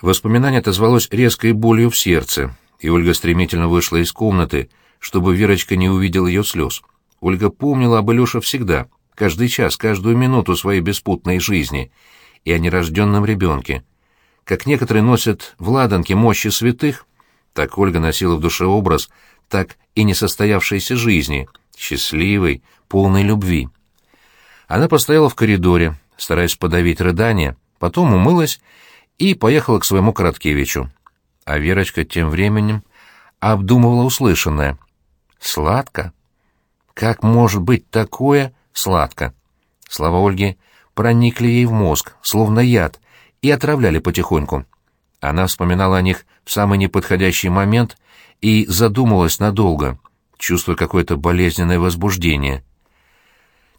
Воспоминание отозвалось резкой болью в сердце, и Ольга стремительно вышла из комнаты, чтобы Верочка не увидела ее слез. Ольга помнила об Илюше всегда, каждый час, каждую минуту своей беспутной жизни и о нерожденном ребенке. Как некоторые носят в ладанке мощи святых, так Ольга носила в душе образ так и несостоявшейся жизни, счастливой, полной любви. Она постояла в коридоре, стараясь подавить рыдание, потом умылась и поехала к своему Короткевичу. А Верочка тем временем обдумывала услышанное. «Сладко? Как может быть такое сладко?» Слова Ольги проникли ей в мозг, словно яд, и отравляли потихоньку. Она вспоминала о них в самый неподходящий момент и задумалась надолго, чувствуя какое-то болезненное возбуждение.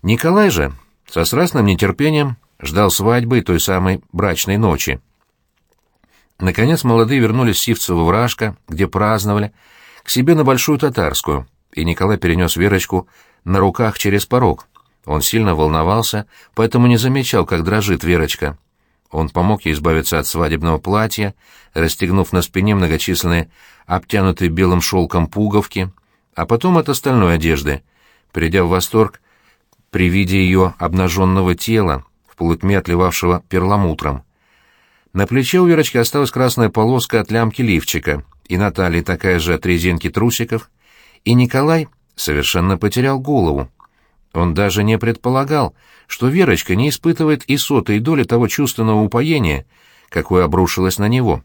Николай же со страстным нетерпением ждал свадьбы той самой брачной ночи. Наконец молодые вернулись в Сивцево вражка, где праздновали, к себе на Большую Татарскую, и Николай перенес Верочку на руках через порог. Он сильно волновался, поэтому не замечал, как дрожит Верочка. Он помог ей избавиться от свадебного платья, расстегнув на спине многочисленные обтянутые белым шелком пуговки, а потом от остальной одежды, придя в восторг при виде ее обнаженного тела, в полутьме отливавшего перламутром. На плече у Верочки осталась красная полоска от лямки лифчика, и на талии такая же от резинки трусиков, и Николай совершенно потерял голову. Он даже не предполагал, что Верочка не испытывает и сотой доли того чувственного упоения, какое обрушилось на него.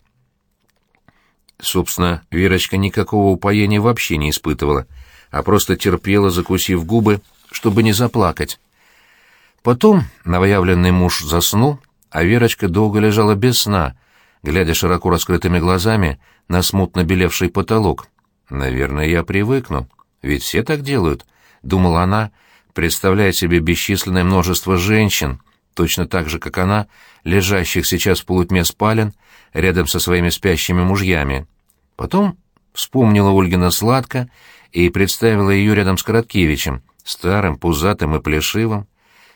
Собственно, Верочка никакого упоения вообще не испытывала, а просто терпела, закусив губы, чтобы не заплакать. Потом новоявленный муж заснул, а Верочка долго лежала без сна, глядя широко раскрытыми глазами на смутно белевший потолок. «Наверное, я привыкну, ведь все так делают», — думала она, представляя себе бесчисленное множество женщин, точно так же, как она, лежащих сейчас в полутьме спален, рядом со своими спящими мужьями. Потом вспомнила Ольгина сладко и представила ее рядом с Короткевичем, старым, пузатым и плешивым.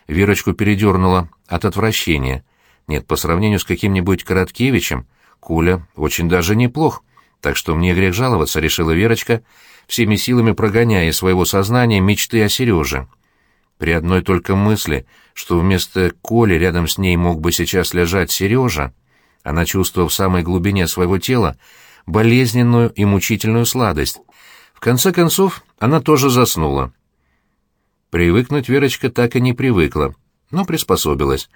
Верочку передернула от отвращения — нет, по сравнению с каким-нибудь Короткевичем, Куля очень даже неплох, так что мне грех жаловаться, решила Верочка, всеми силами прогоняя из своего сознания мечты о Сереже. При одной только мысли, что вместо Коли рядом с ней мог бы сейчас лежать Сережа, она чувствовала в самой глубине своего тела болезненную и мучительную сладость. В конце концов, она тоже заснула. Привыкнуть Верочка так и не привыкла, но приспособилась.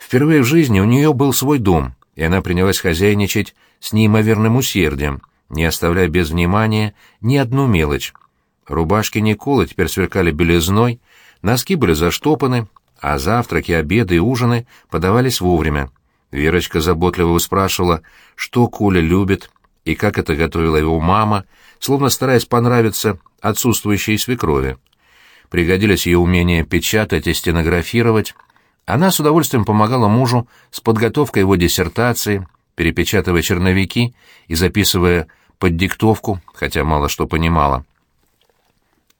Впервые в жизни у нее был свой дом, и она принялась хозяйничать с неимоверным усердием, не оставляя без внимания ни одну мелочь. Рубашки Николы теперь сверкали белизной, носки были заштопаны, а завтраки, обеды и ужины подавались вовремя. Верочка заботливо спрашивала, что Коля любит и как это готовила его мама, словно стараясь понравиться отсутствующей свекрови. Пригодились ее умения печатать и стенографировать, она с удовольствием помогала мужу с подготовкой его диссертации, перепечатывая черновики и записывая под диктовку, хотя мало что понимала.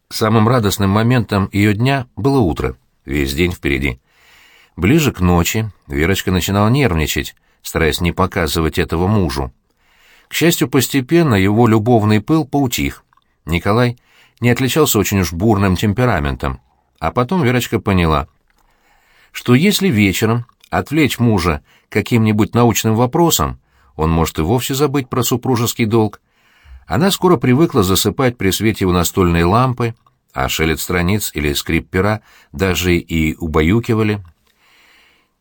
Самым радостным моментом ее дня было утро, весь день впереди. Ближе к ночи Верочка начинала нервничать, стараясь не показывать этого мужу. К счастью, постепенно его любовный пыл поутих. Николай не отличался очень уж бурным темпераментом. А потом Верочка поняла — что если вечером отвлечь мужа каким-нибудь научным вопросом, он может и вовсе забыть про супружеский долг. Она скоро привыкла засыпать при свете у настольной лампы, а шелест страниц или скрип пера даже и убаюкивали.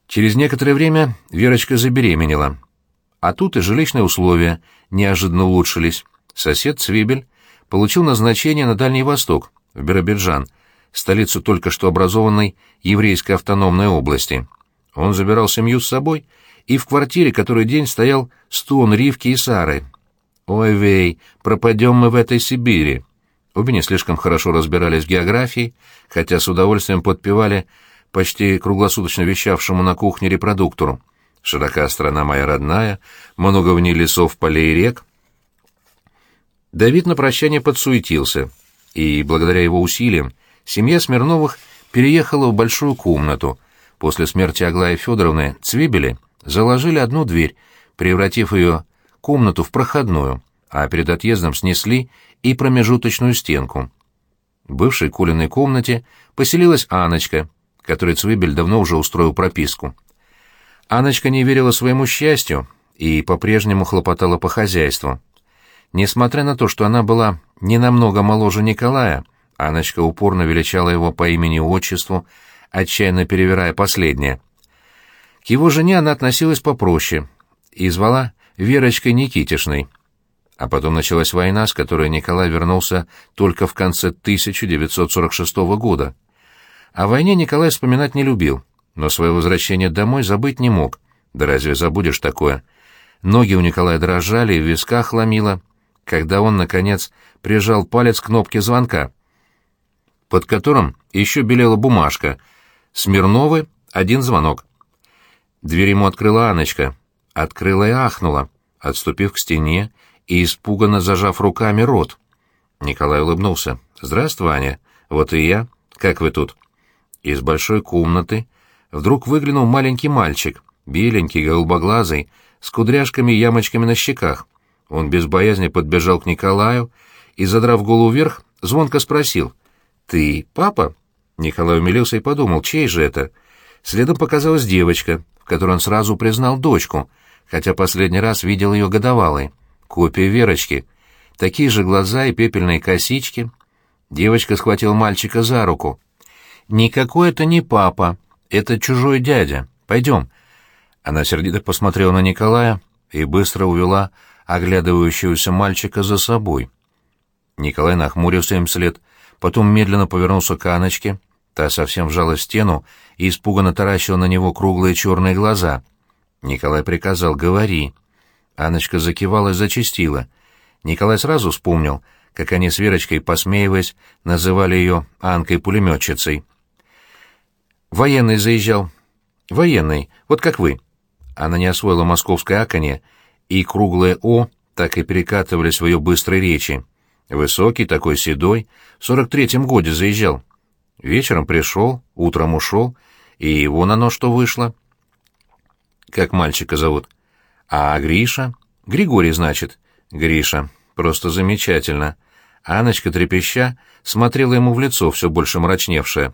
Через некоторое время Верочка забеременела. А тут и жилищные условия неожиданно улучшились. Сосед Цвибель получил назначение на Дальний Восток, в Биробиджан, столицу только что образованной еврейской автономной области. Он забирал семью с собой, и в квартире который день стоял стон Ривки и Сары. «Ой, вей, пропадем мы в этой Сибири!» Обе не слишком хорошо разбирались в географии, хотя с удовольствием подпевали почти круглосуточно вещавшему на кухне репродуктору. «Широка страна моя родная, много в ней лесов, полей и рек». Давид на прощание подсуетился, и, благодаря его усилиям, семья Смирновых переехала в большую комнату. После смерти Аглаи Федоровны Цвибели заложили одну дверь, превратив ее комнату в проходную, а перед отъездом снесли и промежуточную стенку. В бывшей Колиной комнате поселилась Аночка, которой Цвыбель давно уже устроил прописку. Аночка не верила своему счастью и по-прежнему хлопотала по хозяйству. Несмотря на то, что она была не намного моложе Николая, Аночка упорно величала его по имени-отчеству, отчаянно перевирая последнее. К его жене она относилась попроще и звала Верочкой Никитишной. А потом началась война, с которой Николай вернулся только в конце 1946 года. О войне Николай вспоминать не любил, но свое возвращение домой забыть не мог. Да разве забудешь такое? Ноги у Николая дрожали в висках ломило, когда он, наконец, прижал палец к кнопке звонка, под которым еще белела бумажка «Смирновы, один звонок». Дверь ему открыла Аночка. Открыла и ахнула, отступив к стене и испуганно зажав руками рот. Николай улыбнулся. «Здравствуй, Аня. Вот и я. Как вы тут?» Из большой комнаты вдруг выглянул маленький мальчик, беленький, голубоглазый, с кудряшками и ямочками на щеках. Он без боязни подбежал к Николаю и, задрав голову вверх, звонко спросил. «Ты папа?» Николай умилился и подумал, чей же это? Следом показалась девочка, в которой он сразу признал дочку, хотя последний раз видел ее годовалой. Копия Верочки. Такие же глаза и пепельные косички. Девочка схватила мальчика за руку. «Никакой это не папа, это чужой дядя. Пойдем». Она сердито посмотрела на Николая и быстро увела оглядывающегося мальчика за собой. Николай нахмурился им вслед, потом медленно повернулся к Аночке, та совсем вжала стену и испуганно таращила на него круглые черные глаза. Николай приказал «говори». Аночка закивала и зачастила. Николай сразу вспомнил, как они с Верочкой, посмеиваясь, называли ее Анкой-пулеметчицей. «Военный заезжал». «Военный, вот как вы». Она не освоила московское аконье, и круглое «о» так и перекатывались в ее быстрой речи. Высокий, такой седой, в сорок третьем годе заезжал. Вечером пришел, утром ушел, и вон оно что вышло. Как мальчика зовут? А Гриша? Григорий, значит. Гриша. Просто замечательно. Аночка, трепеща, смотрела ему в лицо, все больше мрачневшая.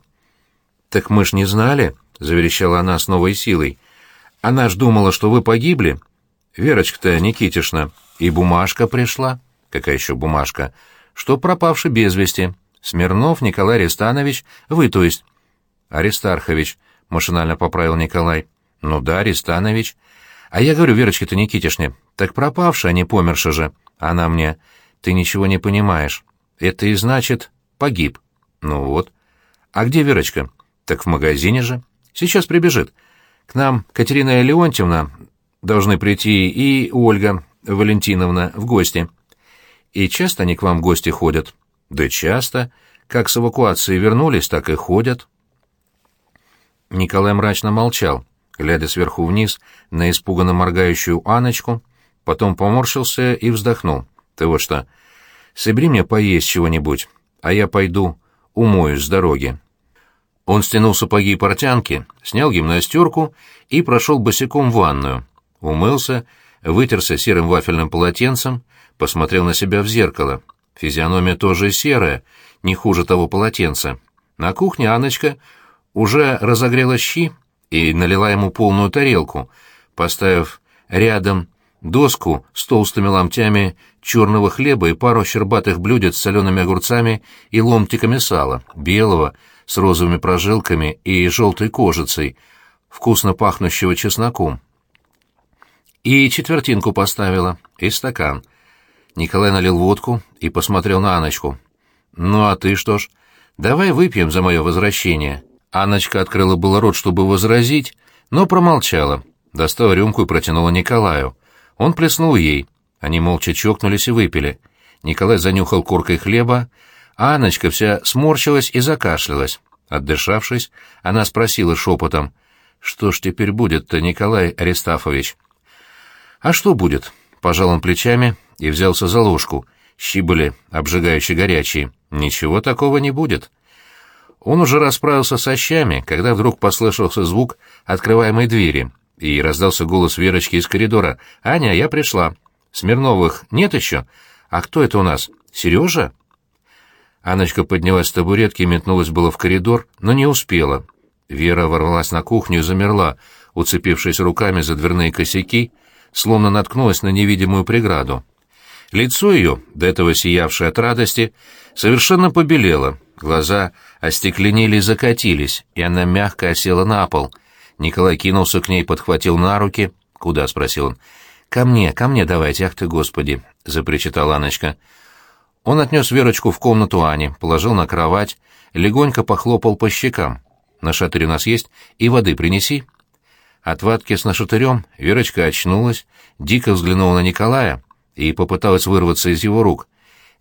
«Так мы ж не знали», — заверещала она с новой силой. «Она ж думала, что вы погибли, Верочка-то Никитишна, и бумажка пришла. Какая еще бумажка? Что пропавший без вести. Смирнов Николай Арестанович, вы, то есть. Аристархович, машинально поправил Николай. Ну да, Арестанович. А я говорю Верочке-то Никитишне, так пропавшая, а не померша же. Она мне, ты ничего не понимаешь. Это и значит, погиб. Ну вот. А где Верочка? Так в магазине же. Сейчас прибежит. К нам Катерина Леонтьевна должны прийти и Ольга Валентиновна в гости. И часто они к вам в гости ходят? Да часто. Как с эвакуации вернулись, так и ходят. Николай мрачно молчал, глядя сверху вниз на испуганно моргающую Аночку, потом поморщился и вздохнул. Ты вот что, собери мне поесть чего-нибудь, а я пойду умоюсь с дороги. Он стянул сапоги и портянки, снял гимнастерку и прошел босиком в ванную умылся, вытерся серым вафельным полотенцем, посмотрел на себя в зеркало. Физиономия тоже серая, не хуже того полотенца. На кухне Аночка уже разогрела щи и налила ему полную тарелку, поставив рядом доску с толстыми ломтями черного хлеба и пару щербатых блюдец с солеными огурцами и ломтиками сала, белого, с розовыми прожилками и желтой кожицей, вкусно пахнущего чесноком. И четвертинку поставила, и стакан. Николай налил водку и посмотрел на Аночку. «Ну а ты что ж? Давай выпьем за мое возвращение». Аночка открыла было рот, чтобы возразить, но промолчала. Достала рюмку и протянула Николаю. Он плеснул ей. Они молча чокнулись и выпили. Николай занюхал коркой хлеба, а Аночка вся сморщилась и закашлялась. Отдышавшись, она спросила шепотом, «Что ж теперь будет-то, Николай Аристафович?» «А что будет?» — пожал он плечами и взялся за ложку. Щи были обжигающе горячие. «Ничего такого не будет». Он уже расправился со щами, когда вдруг послышался звук открываемой двери. и раздался голос Верочки из коридора. «Аня, я пришла. Смирновых нет еще? А кто это у нас? Сережа?» Аночка поднялась с табуретки и метнулась было в коридор, но не успела. Вера ворвалась на кухню и замерла, уцепившись руками за дверные косяки, словно наткнулась на невидимую преграду. Лицо ее, до этого сиявшее от радости, совершенно побелело, глаза остекленели и закатились, и она мягко осела на пол. Николай кинулся к ней, подхватил на руки. «Куда?» — спросил он. «Ко мне, ко мне давайте, ах ты, Господи!» — запричитала Аночка. Он отнес Верочку в комнату Ани, положил на кровать, легонько похлопал по щекам. «На шатырь у нас есть, и воды принеси». От ватки с нашатырем Верочка очнулась, дико взглянула на Николая и попыталась вырваться из его рук.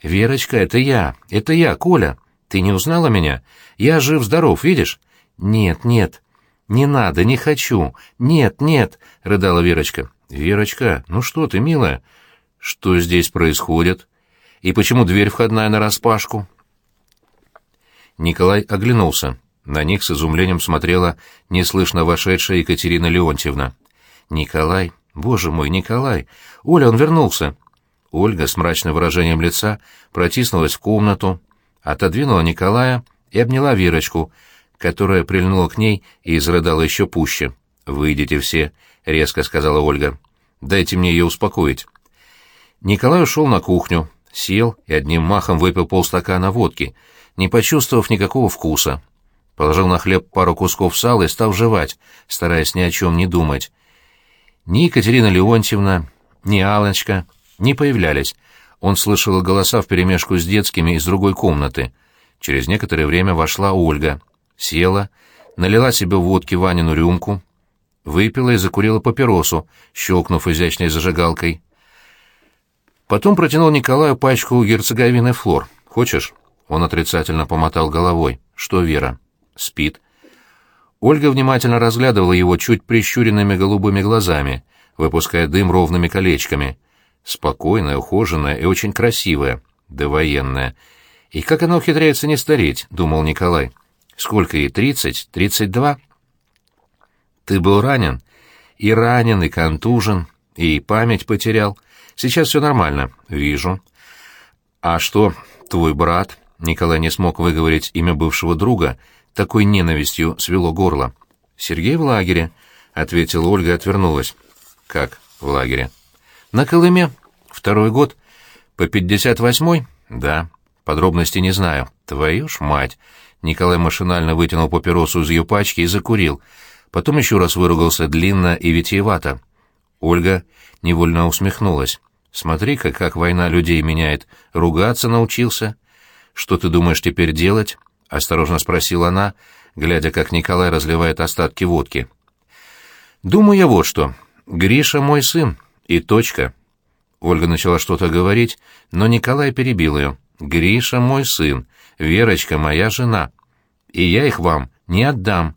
«Верочка, это я, это я, Коля. Ты не узнала меня? Я жив-здоров, видишь?» «Нет, нет, не надо, не хочу. Нет, нет», — рыдала Верочка. «Верочка, ну что ты, милая? Что здесь происходит?» И почему дверь входная нараспашку?» Николай оглянулся. На них с изумлением смотрела неслышно вошедшая Екатерина Леонтьевна. «Николай, боже мой, Николай! Оля, он вернулся!» Ольга с мрачным выражением лица протиснулась в комнату, отодвинула Николая и обняла Верочку, которая прильнула к ней и изрыдала еще пуще. «Выйдите все», — резко сказала Ольга. «Дайте мне ее успокоить». Николай ушел на кухню, сел и одним махом выпил полстакана водки, не почувствовав никакого вкуса. Положил на хлеб пару кусков сала и стал жевать, стараясь ни о чем не думать. Ни Екатерина Леонтьевна, ни Алочка не появлялись. Он слышал голоса вперемешку с детскими из другой комнаты. Через некоторое время вошла Ольга. Села, налила себе водки Ванину рюмку, выпила и закурила папиросу, щелкнув изящной зажигалкой. Потом протянул Николаю пачку герцоговины флор. «Хочешь?» Он отрицательно помотал головой. «Что, Вера?» «Спит». Ольга внимательно разглядывала его чуть прищуренными голубыми глазами, выпуская дым ровными колечками. Спокойная, ухоженная и очень красивая, довоенная. «И как она ухитряется не стареть?» — думал Николай. «Сколько ей? Тридцать? Тридцать два?» «Ты был ранен?» «И ранен, и контужен, и память потерял. Сейчас все нормально. Вижу. А что, твой брат? Николай не смог выговорить имя бывшего друга, такой ненавистью свело горло. Сергей в лагере, ответила Ольга и отвернулась. Как в лагере? На Колыме. Второй год. По пятьдесят восьмой? Да. Подробностей не знаю. Твою ж мать. Николай машинально вытянул папиросу из ее пачки и закурил. Потом еще раз выругался длинно и витиевато. Ольга невольно усмехнулась. «Смотри-ка, как война людей меняет. Ругаться научился». «Что ты думаешь теперь делать?» — осторожно спросила она, глядя, как Николай разливает остатки водки. «Думаю я вот что. Гриша мой сын. И точка». Ольга начала что-то говорить, но Николай перебил ее. «Гриша мой сын. Верочка моя жена. И я их вам не отдам.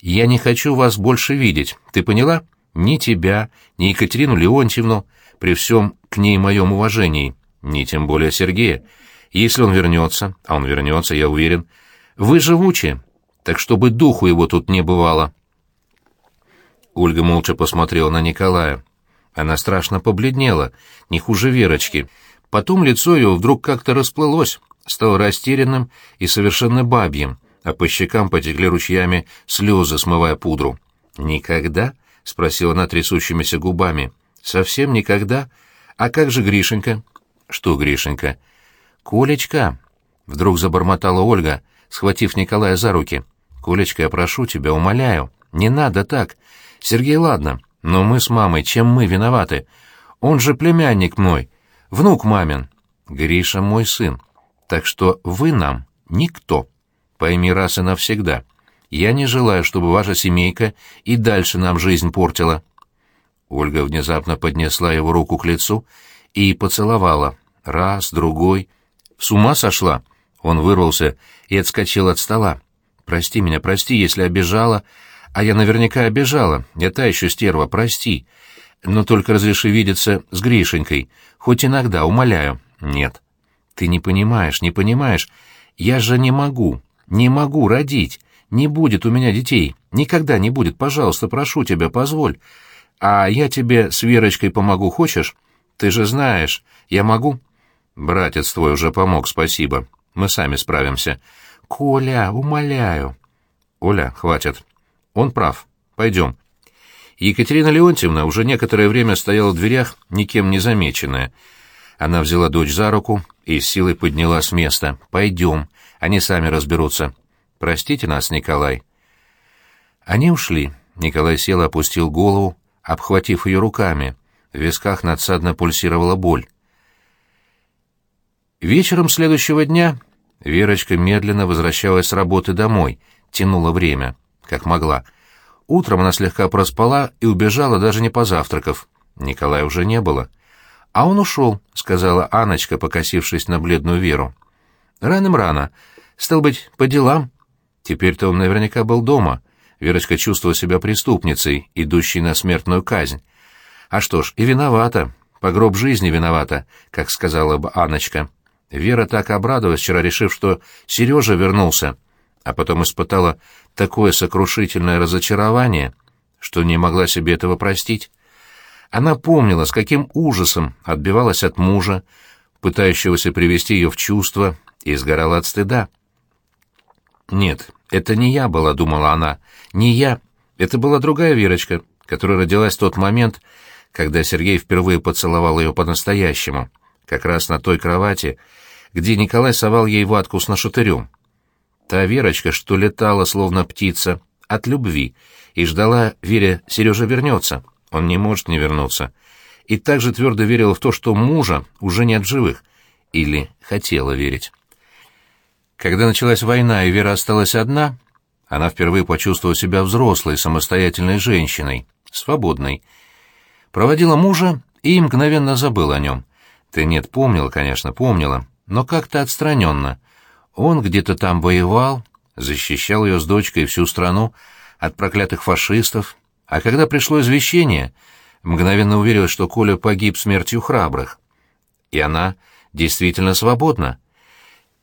Я не хочу вас больше видеть. Ты поняла?» ни тебя, ни Екатерину Леонтьевну, при всем к ней моем уважении, ни тем более Сергея. Если он вернется, а он вернется, я уверен, вы живучи, так чтобы духу его тут не бывало. Ольга молча посмотрела на Николая. Она страшно побледнела, не хуже Верочки. Потом лицо ее вдруг как-то расплылось, стало растерянным и совершенно бабьим, а по щекам потекли ручьями слезы, смывая пудру. «Никогда?» — спросила она трясущимися губами. «Совсем никогда? А как же Гришенька?» «Что Гришенька?» «Колечка!» — вдруг забормотала Ольга, схватив Николая за руки. «Колечка, я прошу тебя, умоляю, не надо так. Сергей, ладно, но мы с мамой, чем мы виноваты? Он же племянник мой, внук мамин. Гриша мой сын. Так что вы нам никто. Пойми раз и навсегда». Я не желаю, чтобы ваша семейка и дальше нам жизнь портила». Ольга внезапно поднесла его руку к лицу и поцеловала. Раз, другой. С ума сошла? Он вырвался и отскочил от стола. «Прости меня, прости, если обижала. А я наверняка обижала. Я та еще стерва, прости. Но только разреши видеться с Гришенькой. Хоть иногда, умоляю». «Нет». «Ты не понимаешь, не понимаешь. Я же не могу, не могу родить. Не будет у меня детей. Никогда не будет. Пожалуйста, прошу тебя, позволь. А я тебе с Верочкой помогу, хочешь? Ты же знаешь, я могу. Братец твой уже помог, спасибо. Мы сами справимся. Коля, умоляю. Оля, хватит. Он прав. Пойдем. Екатерина Леонтьевна уже некоторое время стояла в дверях, никем не замеченная. Она взяла дочь за руку и с силой подняла с места. «Пойдем, они сами разберутся. Простите нас, Николай». Они ушли. Николай сел опустил голову, обхватив ее руками. В висках надсадно пульсировала боль. Вечером следующего дня Верочка медленно возвращалась с работы домой, тянула время, как могла. Утром она слегка проспала и убежала, даже не позавтракав. Николая уже не было. «А он ушел», — сказала Аночка, покосившись на бледную Веру. «Раным-рано. Стал быть, по делам». Теперь-то он наверняка был дома. Верочка чувствовала себя преступницей, идущей на смертную казнь. А что ж, и виновата. По гроб жизни виновата, как сказала бы Аночка. Вера так обрадовалась вчера, решив, что Сережа вернулся, а потом испытала такое сокрушительное разочарование, что не могла себе этого простить. Она помнила, с каким ужасом отбивалась от мужа, пытающегося привести ее в чувство, и сгорала от стыда. «Нет, это не я была», — думала она, — «не я. Это была другая Верочка, которая родилась в тот момент, когда Сергей впервые поцеловал ее по-настоящему, как раз на той кровати, где Николай совал ей ватку с нашатырем. Та Верочка, что летала, словно птица, от любви, и ждала, веря, Сережа вернется. Он не может не вернуться. И также твердо верила в то, что мужа уже нет в живых. Или хотела верить. Когда началась война, и Вера осталась одна, она впервые почувствовала себя взрослой, самостоятельной женщиной, свободной. Проводила мужа и мгновенно забыла о нем. Ты нет, помнила, конечно, помнила, но как-то отстраненно. Он где-то там воевал, защищал ее с дочкой всю страну от проклятых фашистов, а когда пришло извещение, мгновенно уверилась, что Коля погиб смертью храбрых. И она действительно свободна.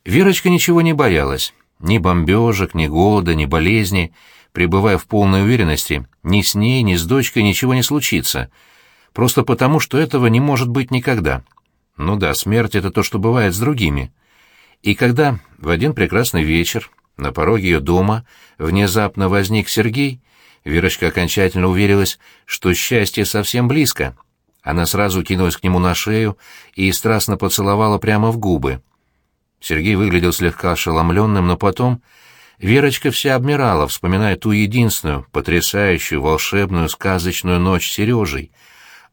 Верочка ничего не боялась. Ни бомбежек, ни голода, ни болезни. Пребывая в полной уверенности, ни с ней, ни с дочкой ничего не случится. Просто потому, что этого не может быть никогда. Ну да, смерть — это то, что бывает с другими. И когда в один прекрасный вечер на пороге ее дома внезапно возник Сергей, Верочка окончательно уверилась, что счастье совсем близко. Она сразу кинулась к нему на шею и страстно поцеловала прямо в губы. Сергей выглядел слегка ошеломленным, но потом Верочка вся обмирала, вспоминая ту единственную, потрясающую, волшебную, сказочную ночь с Сережей.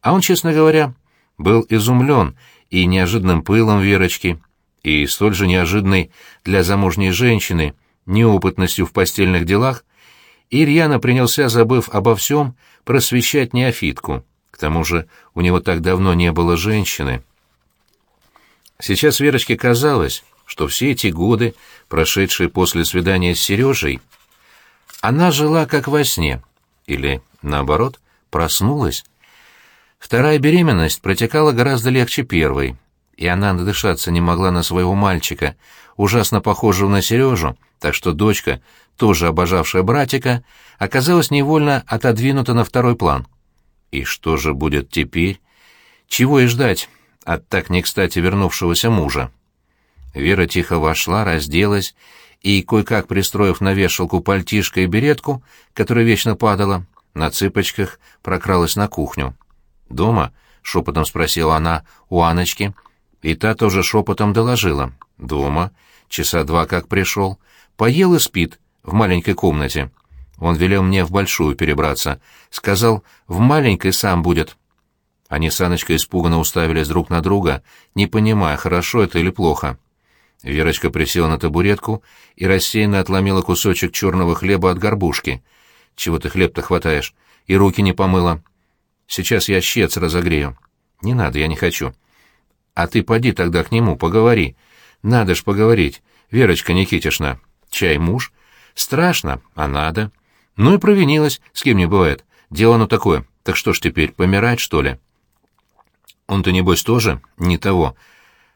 А он, честно говоря, был изумлен и неожиданным пылом Верочки, и столь же неожиданной для замужней женщины неопытностью в постельных делах, Ирьяна принялся, забыв обо всем, просвещать неофитку. К тому же у него так давно не было женщины. Сейчас Верочке казалось, что все эти годы, прошедшие после свидания с Сережей, она жила как во сне, или, наоборот, проснулась. Вторая беременность протекала гораздо легче первой, и она надышаться не могла на своего мальчика, ужасно похожего на Сережу, так что дочка, тоже обожавшая братика, оказалась невольно отодвинута на второй план. И что же будет теперь? Чего и ждать от так не кстати вернувшегося мужа? Вера тихо вошла, разделась и, кое-как пристроив на вешалку пальтишко и беретку, которая вечно падала, на цыпочках прокралась на кухню. «Дома?» — шепотом спросила она у Аночки, и та тоже шепотом доложила. «Дома. Часа два как пришел. Поел и спит в маленькой комнате. Он велел мне в большую перебраться. Сказал, в маленькой сам будет». Они с Аночкой испуганно уставились друг на друга, не понимая, хорошо это или плохо. Верочка присела на табуретку и рассеянно отломила кусочек черного хлеба от горбушки. «Чего ты хлеб-то хватаешь? И руки не помыла. Сейчас я щец разогрею». «Не надо, я не хочу». «А ты поди тогда к нему, поговори. Надо ж поговорить. Верочка Никитишна. Чай муж? Страшно, а надо. Ну и провинилась, с кем не бывает. Дело оно такое. Так что ж теперь, помирать, что ли?» «Он-то, небось, тоже не того.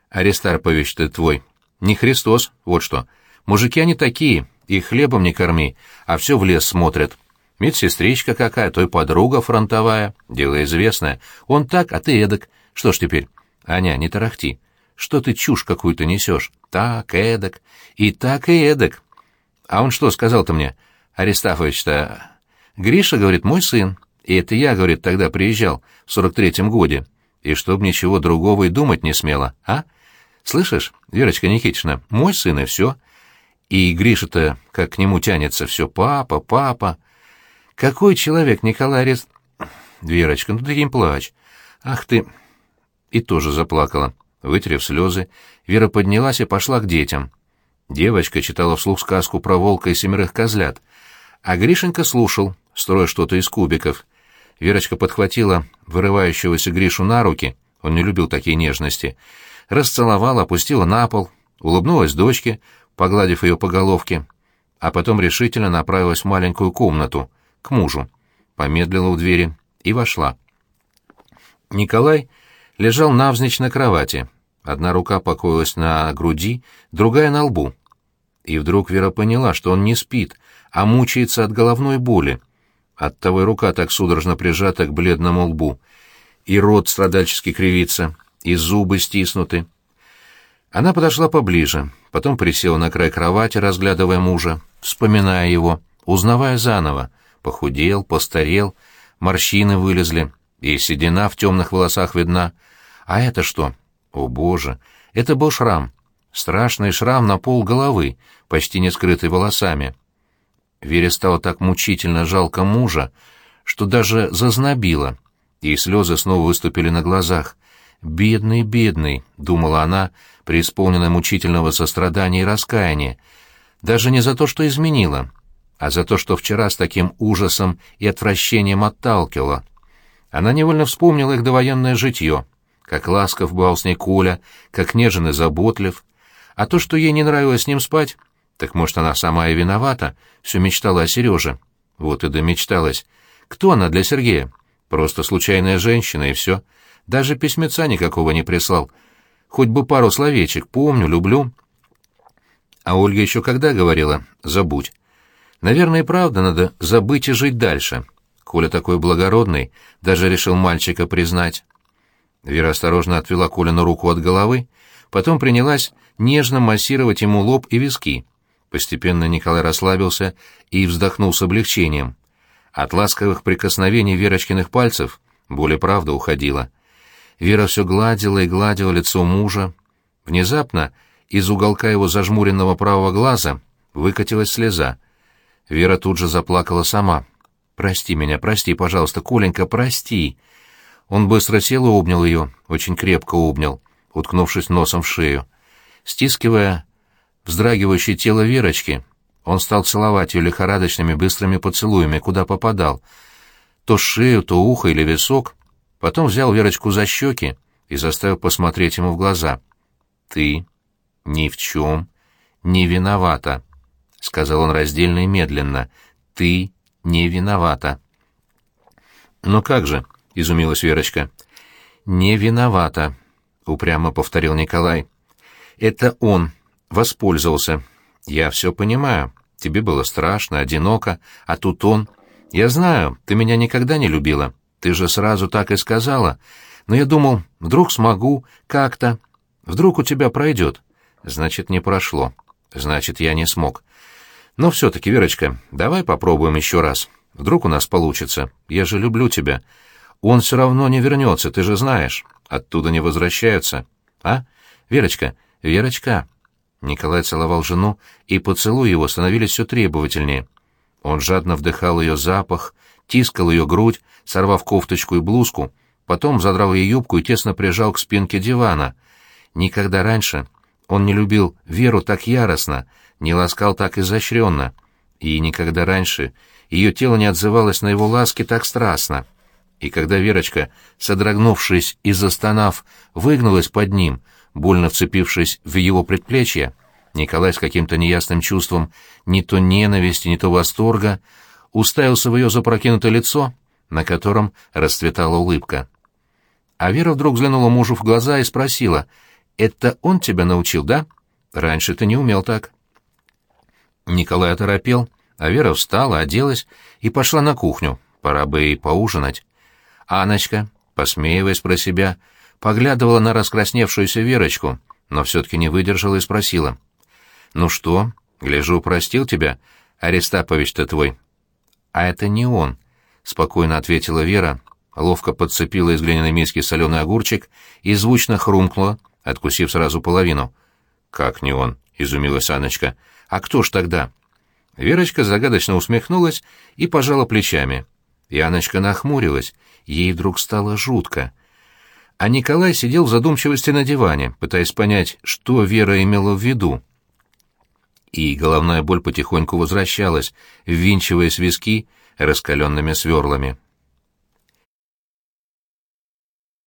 Аристарпович ты твой, не Христос, вот что. Мужики они такие, и хлебом не корми, а все в лес смотрят. Медсестричка какая, то и подруга фронтовая, дело известное. Он так, а ты эдак. Что ж теперь? Аня, не тарахти. Что ты чушь какую-то несешь? Так, эдак. И так, и эдак. А он что сказал-то мне? Аристафович-то... Гриша, говорит, мой сын. И это я, говорит, тогда приезжал, в сорок третьем годе. И чтоб ничего другого и думать не смело, а? Слышишь, Верочка Никитична, мой сын и все. И Гриша-то, как к нему тянется, все папа, папа. Какой человек, Николай Арест... Верочка, ну ты не плачь. Ах ты... И тоже заплакала. Вытерев слезы, Вера поднялась и пошла к детям. Девочка читала вслух сказку про волка и семерых козлят, а Гришенька слушал, строя что-то из кубиков. Верочка подхватила вырывающегося Гришу на руки, он не любил такие нежности, расцеловала, опустила на пол, улыбнулась дочке, погладив ее по головке, а потом решительно направилась в маленькую комнату, к мужу, помедлила у двери и вошла. Николай лежал навзничь на кровати, одна рука покоилась на груди, другая — на лбу. И вдруг Вера поняла, что он не спит, а мучается от головной боли. Оттого и рука так судорожно прижата к бледному лбу, и рот страдальчески кривится, и зубы стиснуты. Она подошла поближе, потом присела на край кровати, разглядывая мужа, вспоминая его, узнавая заново. Похудел, постарел, морщины вылезли, и седина в темных волосах видна. А это что? О, Боже! Это был шрам. Страшный шрам на пол головы, почти не скрытый волосами. Вере стало так мучительно жалко мужа, что даже зазнобило, и слезы снова выступили на глазах. «Бедный, бедный», — думала она, преисполненная мучительного сострадания и раскаяния, даже не за то, что изменила, а за то, что вчера с таким ужасом и отвращением отталкивала. Она невольно вспомнила их довоенное житье, как ласков был с ней Коля, как нежен и заботлив, а то, что ей не нравилось с ним спать, так, может, она сама и виновата, все мечтала о Сереже. Вот и домечталась. Кто она для Сергея? Просто случайная женщина, и все. Даже письмеца никакого не прислал. Хоть бы пару словечек, помню, люблю. А Ольга еще когда говорила «забудь». Наверное, и правда надо забыть и жить дальше. Коля такой благородный, даже решил мальчика признать. Вера осторожно отвела Колину руку от головы, потом принялась нежно массировать ему лоб и виски. Постепенно Николай расслабился и вздохнул с облегчением. От ласковых прикосновений Верочкиных пальцев более правда уходила. Вера все гладила и гладила лицо мужа. Внезапно из уголка его зажмуренного правого глаза выкатилась слеза. Вера тут же заплакала сама. «Прости меня, прости, пожалуйста, Коленька, прости!» Он быстро сел и обнял ее, очень крепко обнял, уткнувшись носом в шею. Стискивая вздрагивающее тело Верочки, он стал целовать ее лихорадочными быстрыми поцелуями, куда попадал. То шею, то ухо или висок. Потом взял Верочку за щеки и заставил посмотреть ему в глаза. «Ты ни в чем не виновата», — сказал он раздельно и медленно. «Ты не виновата». «Но как же?» — изумилась Верочка. «Не виновата», — упрямо повторил Николай. «Это он воспользовался. Я все понимаю. Тебе было страшно, одиноко, а тут он... Я знаю, ты меня никогда не любила. Ты же сразу так и сказала. Но я думал, вдруг смогу, как-то. Вдруг у тебя пройдет. Значит, не прошло. Значит, я не смог. Но все-таки, Верочка, давай попробуем еще раз. Вдруг у нас получится. Я же люблю тебя. Он все равно не вернется, ты же знаешь. Оттуда не возвращаются. А? Верочка, Верочка. Николай целовал жену, и поцелуи его становились все требовательнее. Он жадно вдыхал ее запах, тискал ее грудь, сорвав кофточку и блузку, потом задрал ей юбку и тесно прижал к спинке дивана. Никогда раньше он не любил Веру так яростно, не ласкал так изощренно, и никогда раньше ее тело не отзывалось на его ласки так страстно. И когда Верочка, содрогнувшись и застонав, выгнулась под ним, больно вцепившись в его предплечье, Николай с каким-то неясным чувством ни то ненависти, ни то восторга уставился в ее запрокинутое лицо, на котором расцветала улыбка. А Вера вдруг взглянула мужу в глаза и спросила, «Это он тебя научил, да? Раньше ты не умел так». Николай оторопел, а Вера встала, оделась и пошла на кухню. Пора бы и поужинать. Аночка, посмеиваясь про себя, поглядывала на раскрасневшуюся Верочку, но все-таки не выдержала и спросила. «Ну что, гляжу, простил тебя, Аристапович-то твой?» «А это не он», — спокойно ответила Вера, ловко подцепила из глиняной миски соленый огурчик и звучно хрумкнула, откусив сразу половину. «Как не он?» — изумилась Аночка. «А кто ж тогда?» Верочка загадочно усмехнулась и пожала плечами. Яночка нахмурилась, ей вдруг стало жутко. А Николай сидел в задумчивости на диване, пытаясь понять, что Вера имела в виду. И головная боль потихоньку возвращалась, ввинчиваясь виски раскаленными сверлами.